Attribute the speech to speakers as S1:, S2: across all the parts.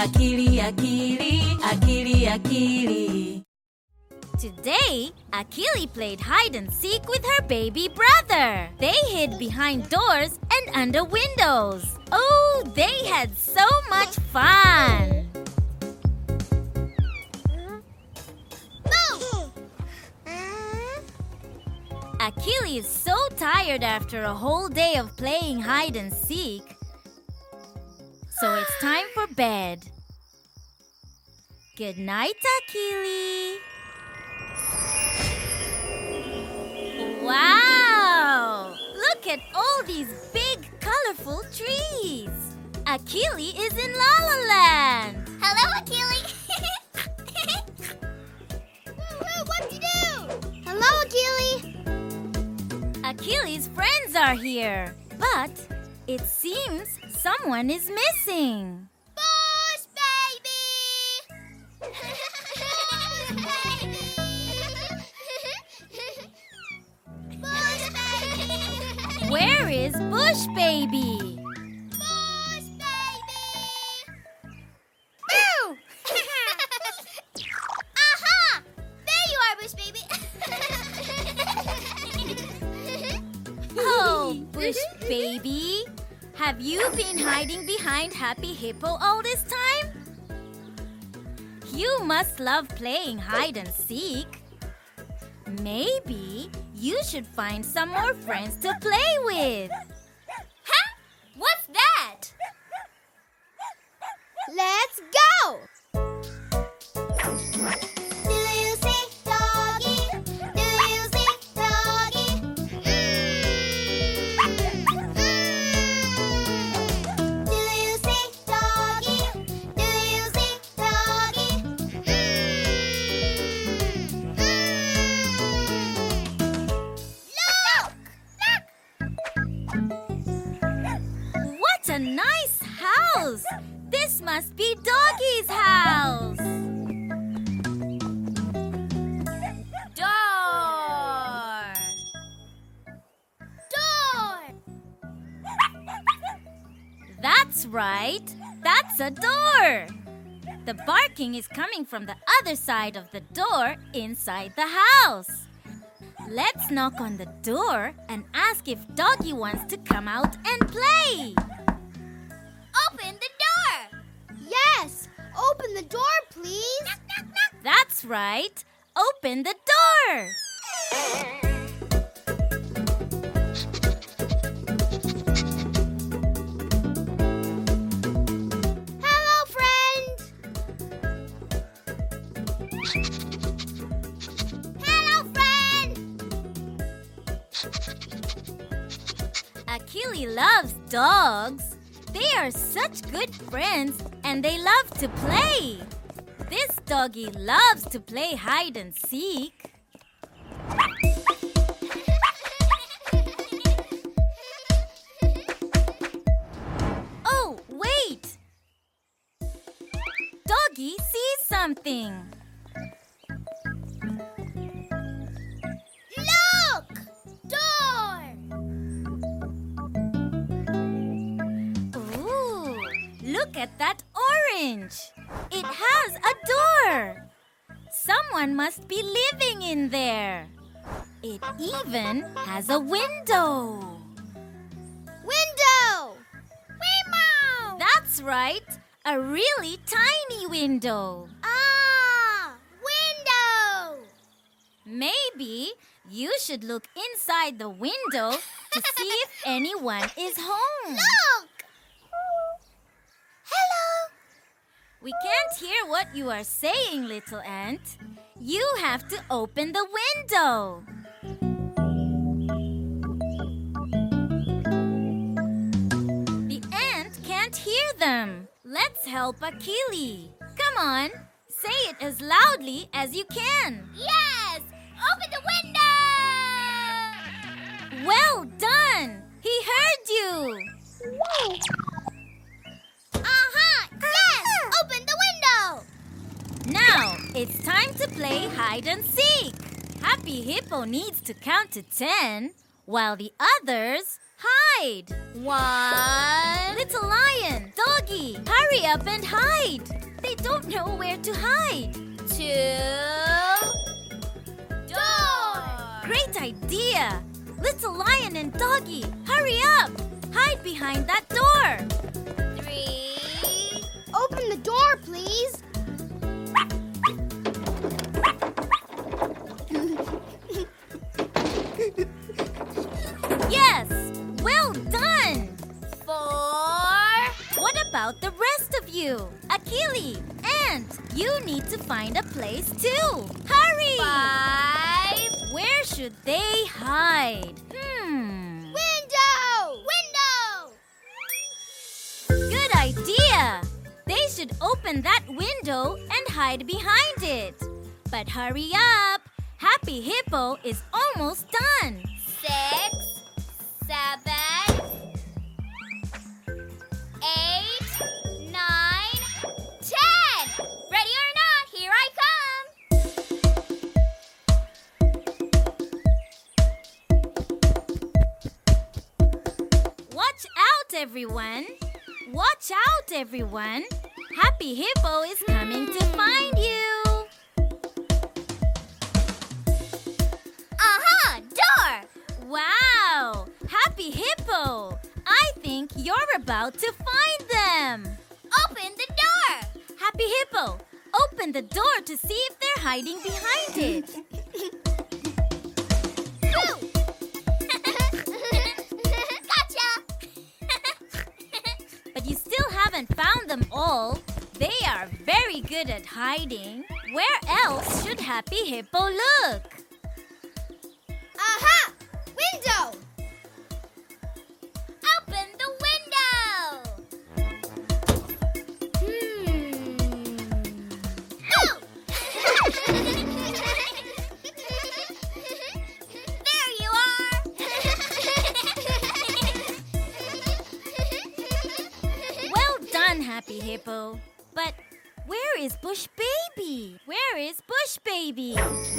S1: Akili, akili, akili, akili.
S2: Today, Akili played hide and seek with her baby brother. They hid behind doors and under windows. Oh, they had so much fun! Akili is so tired after a whole day of playing hide and seek. So it's time for bed. Good night, Akili. Wow! Look at all these big, colorful trees. Akili is in La La Land.
S3: Hello, Akili. What'd you do? Hello, Akili.
S2: Akili's friends are here, but it seems someone is missing.
S3: Bush baby. Bush baby.
S2: Where is Bush Baby? Hiding behind Happy Hippo all this time? You must love playing hide and seek. Maybe you should find some more friends to play with. Right. That's a door. The barking is coming from the other side of the door inside the house. Let's knock on the door and ask if Doggy wants to come out and play.
S3: Open the door! Yes! Open the door, please! Knock, knock, knock!
S2: That's right. Open the door. Dogs. They are such good friends and they love to play. This doggy loves to play hide and seek. Oh, wait! Doggy sees something.
S3: Look
S2: at that orange. It has a door. Someone must be living in there. It even has a window.
S3: Window! Window!
S2: That's right, a really tiny window.
S3: Ah! Window!
S2: Maybe you should look inside the window to see if anyone is home.
S3: Look! Hello!
S2: We can't hear what you are saying, little ant. You have to open the window. The ant can't hear them. Let's help Akili. Come on, say it as loudly as you can.
S3: Yes! Open the window!
S2: Well done! Hide and seek. Happy Hippo needs to count to ten while the others hide.
S3: One,
S2: Little Lion, doggy. Hurry up and hide. They don't know where to hide.
S3: Two. Door.
S2: Great idea. Little lion and doggy, hurry up. Hide behind that door. Find a place too. Hurry!
S3: Five.
S2: Where should they hide? Hmm.
S3: Window. Window.
S2: Good idea! They should open that window and hide behind it. But hurry up! Happy Hippo is almost done.
S3: Six.
S2: Everyone! Watch out, everyone! Happy Hippo is coming to find you!
S3: Uh-huh, door.
S2: Wow! Happy Hippo! I think you're about to find them!
S3: Open the door.
S2: Happy Hippo, open the door to see if they're hiding behind it. haven't found them all. They are very good at hiding. Where else should Happy Hippo look?
S3: Aha! Window!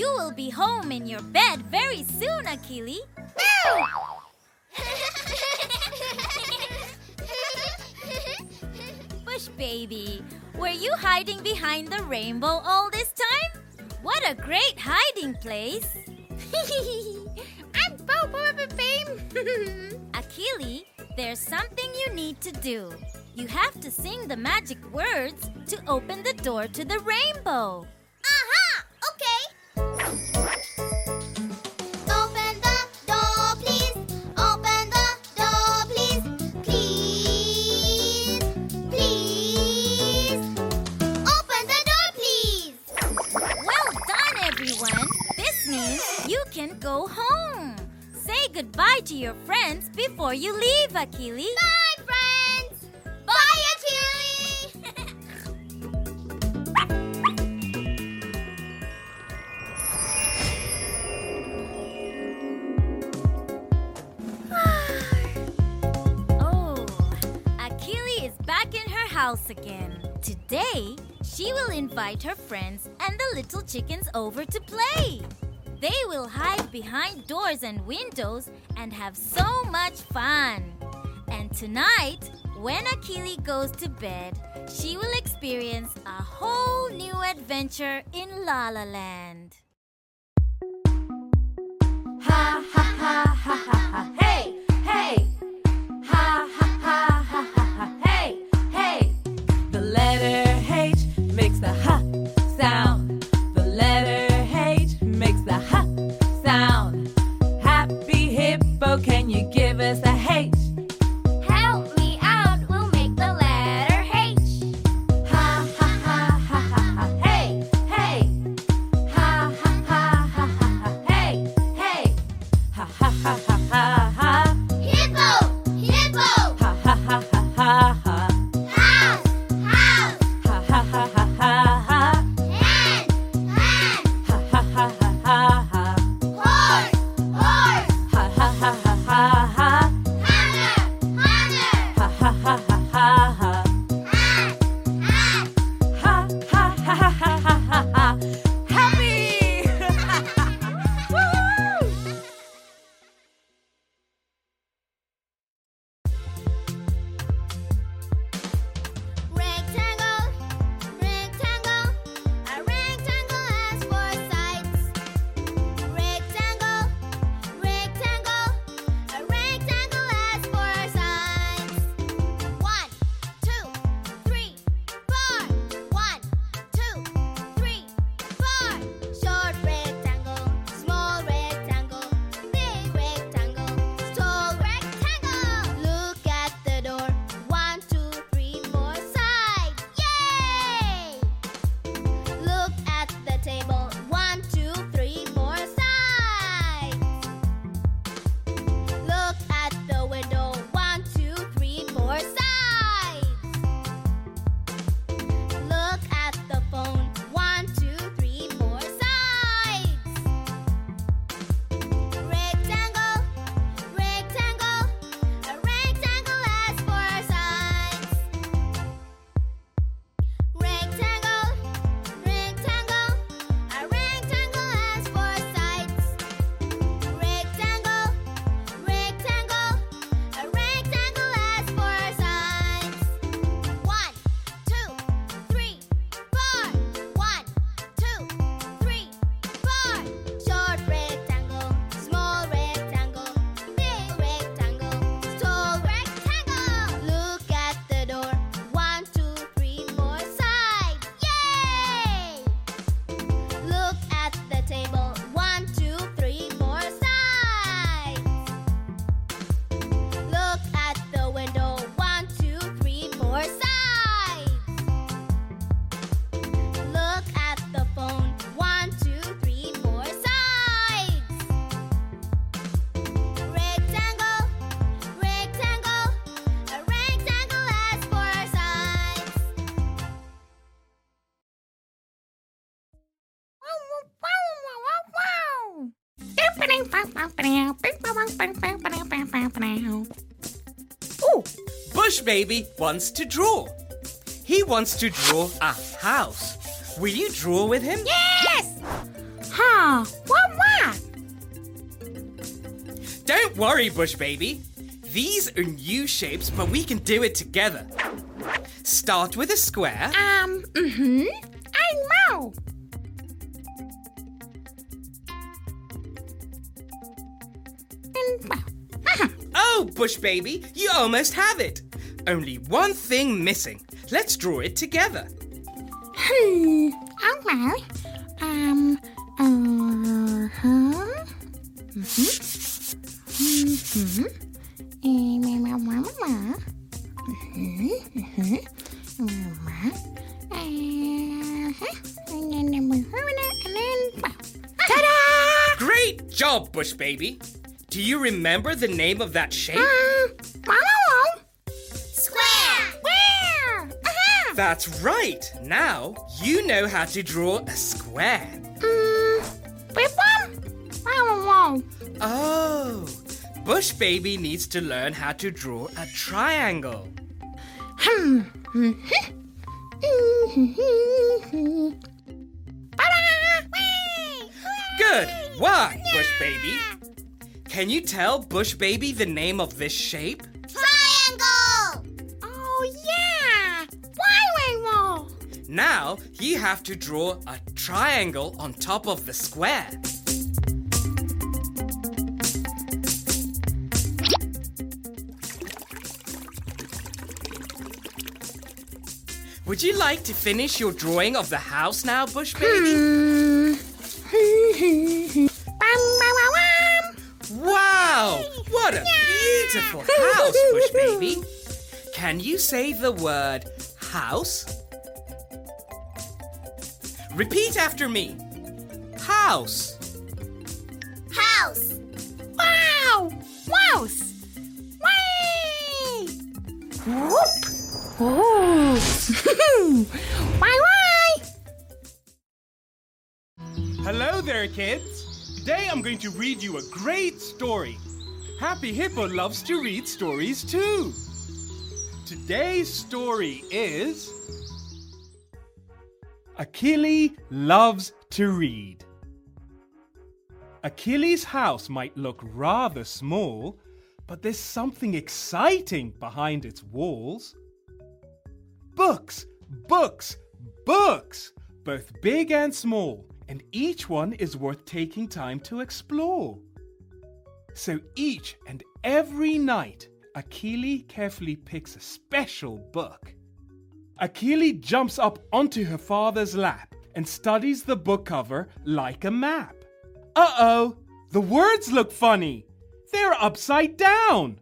S3: You
S2: will be home in your bed very soon, Akili. Bush Baby, were you hiding behind the rainbow all this time? What a great hiding place!
S3: I'm Bobo Babe.
S2: Akili, there's something you need to do. You have to sing the magic words to open the door to the rainbow. To your friends before you leave, Akili.
S3: Bye, friends. Bye, Achilles.
S2: Oh, Akili is back in her house again. Today, she will invite her friends and the little chickens over to play. They will hide behind doors and windows and have so much fun. And tonight, when Akili goes to bed, she will experience a whole new adventure in La La Land.
S1: Ha ha
S4: more science! Baby wants to draw. He wants to draw a house. Will you draw with him?
S5: Yes! Huh, what, what?
S4: Don't worry, Bush Baby. These are new shapes, but we can do it together. Start with a square.
S5: Um, mm-hmm. I know.
S4: Oh, Bush Baby, you almost have it. Only one thing missing. Let's draw it together.
S5: Hmm, okay. Um, uh-huh. Mm-hmm. Mm-hmm. Ta-da!
S4: Great job, Bush Baby. Do you remember the name of that shape?
S3: Square.
S4: That's right. Now you know how to draw a square.
S5: Mm, one? I don't know.
S4: Oh, Bush Baby needs to learn how to draw a triangle.
S5: Hmm.
S4: Good work, Bush Baby. Can you tell Bush Baby the name of this shape? Now you have to draw a triangle on top of the square. Would you like to finish your drawing of the house now, Bush Baby? Wow! What a beautiful house, Bush Baby. Can you say the word house? Repeat after me. House.
S3: House.
S5: Wow! Wows! Whee! Whoop! Oh! why, why?
S6: Hello there, kids. Today I'm going to read you a great story. Happy Hippo loves to read stories too. Today's story is Akili loves to read. Akili's house might look rather small, but there's something exciting behind its walls. Books, books, books, both big and small, and each one is worth taking time to explore. So each and every night, Akili carefully picks a special book. Akili jumps up onto her father's lap and studies the book cover like a map. Uh oh, the words look funny. They're upside down.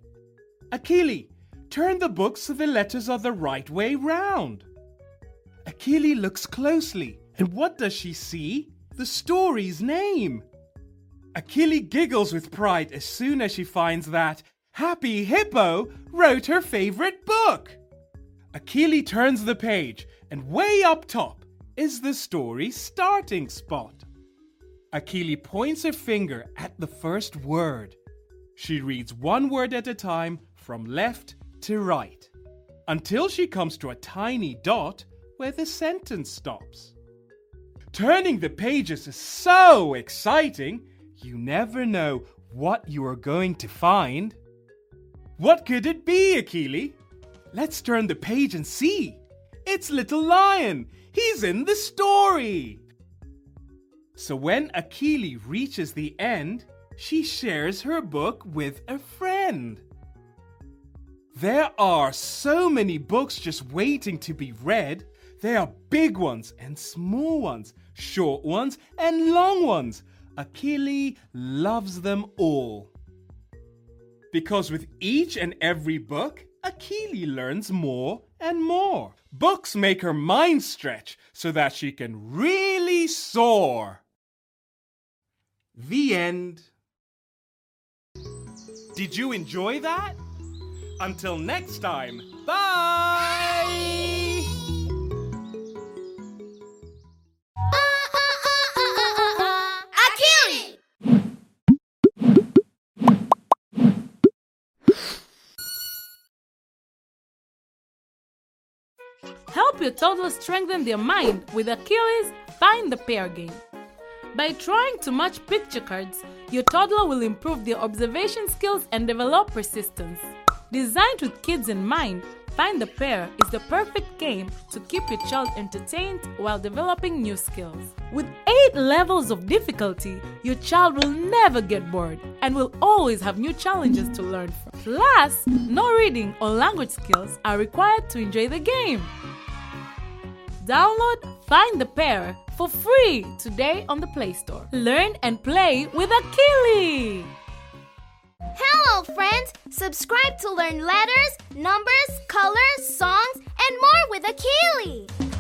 S6: Akili, turn the book so the letters are the right way round. Akili looks closely, and what does she see? The story's name. Akili giggles with pride as soon as she finds that Happy Hippo wrote her favorite book. Akili turns the page, and way up top is the story's starting spot. Akili points her finger at the first word. She reads one word at a time from left to right until she comes to a tiny dot where the sentence stops. Turning the pages is so exciting, you never know what you are going to find. What could it be, Akili? Let's turn the page and see. It's Little Lion. He's in the story. So when Akili reaches the end, she shares her book with a friend. There are so many books just waiting to be read. There are big ones and small ones, short ones and long ones. Akili loves them all. Because with each and every book, Akili learns more and more. Books make her mind stretch so that she can really soar. The end. Did you enjoy that? Until next time, bye!
S7: Your toddler strengthen their mind with Akili's Find the Pair game. By trying to match picture cards, your toddler will improve their observation skills and develop persistence. Designed with kids in mind, Find the Pair is the perfect game to keep your child entertained while developing new skills. With 8 levels of difficulty, your child will never get bored and will always have new challenges to learn from. Plus, no reading or language skills are required to enjoy the game. Download Find the Pair for free today on the Play Store. Learn and play with Akili!
S3: Hello, friends! Subscribe to learn letters, numbers, colors, songs, and more with Akili!